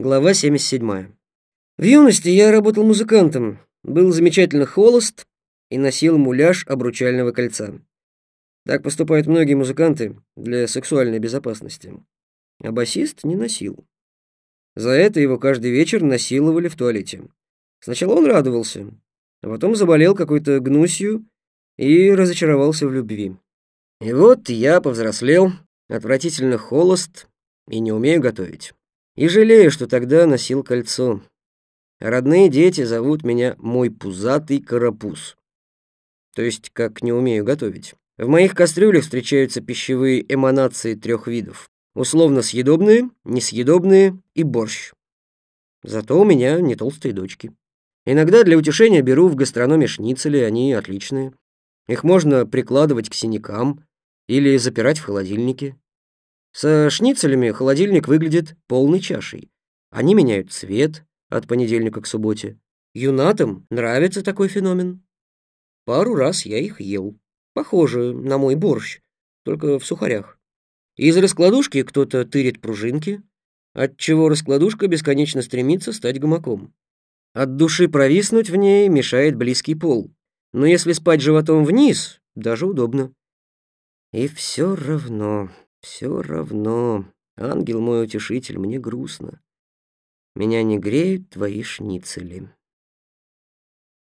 Глава 77. В юности я работал музыкантом, был замечательно холост и носил муляж обручального кольца. Так поступают многие музыканты для сексуальной безопасности. А басист не носил. За это его каждый вечер насиловали в туалете. Сначала он радовался, а потом заболел какой-то гнусью и разочаровался в любви. И вот я повзрослел, отвратительно холост и не умею готовить. И жалею, что тогда носил кольцо. Родные дети зовут меня мой пузатый карапуз. То есть, как не умею готовить. В моих кастрюлях встречаются пищевые эманации трех видов. Условно съедобные, несъедобные и борщ. Зато у меня не толстые дочки. Иногда для утешения беру в гастрономе шницели, они отличные. Их можно прикладывать к синякам или запирать в холодильнике. Со шницелями холодильник выглядит полной чашей. Они меняют цвет от понедельника к субботе. Юнатам нравится такой феномен. Пару раз я их ел. Похоже на мой борщ, только в сухарях. Из раскладушки кто-то тырит пружинки, отчего раскладушка бесконечно стремится стать гамаком. От души провиснуть в ней мешает близкий пол. Но если спать животом вниз, даже удобно. И все равно все равно, ангел мой утешитель, мне грустно. Меня не греют твои шницели.